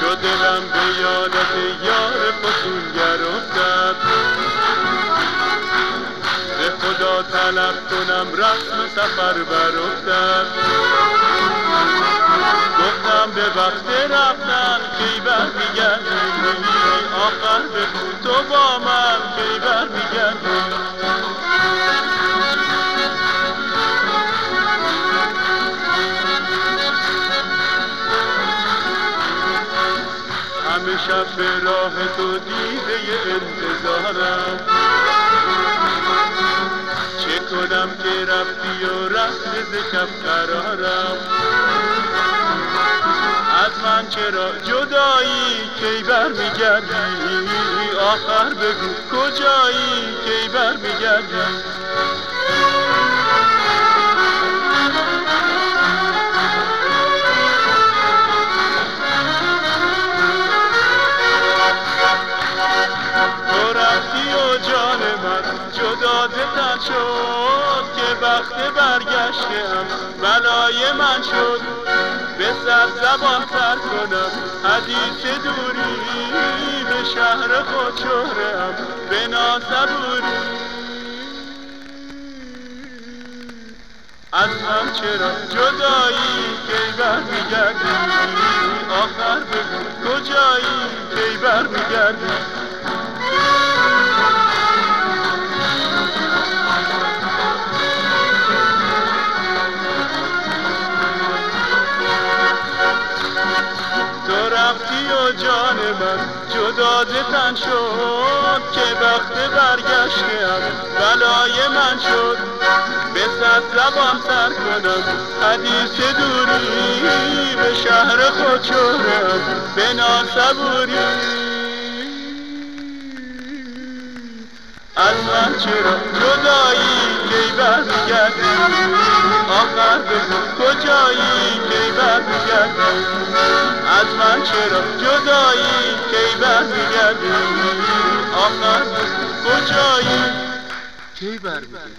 چو دلم به یادت یار فتونگر افتد به خدا طلب کنم رسم سفر برافتد گفتم به وقت رفتن کی برمیگردی آخر بگو تو با من کی همه شب به راه تو دیده انتظارم. چه کنم که رفتی و رفت ز شب قرارم. از من چرا جدایی کی برمیگردی؟ آخر بگو کجایی کی برمیگردی؟ تو من جدا ز تن شد که وقت برگشتم بلای من شد. به صد زبان سر کنم حدیث دوری به شهر خود شهرم. به ناسبوری از من چرا جدایی کی برمیگردی آخر بگو کجایی کی برمیگردی تو رفتی و جان من جدا تن شد که وقت برگشتم بلای من شد. به صد زبان سر کنم حدیث دوری به شهر خود شهرم به ناسبوری. از من چرا جدایی کی برمیگردی؟ آخر بگو کجایی کی از من چرا جدایی؟ کی برمیگردی؟ آخر کجایی؟ کی برمیگردی؟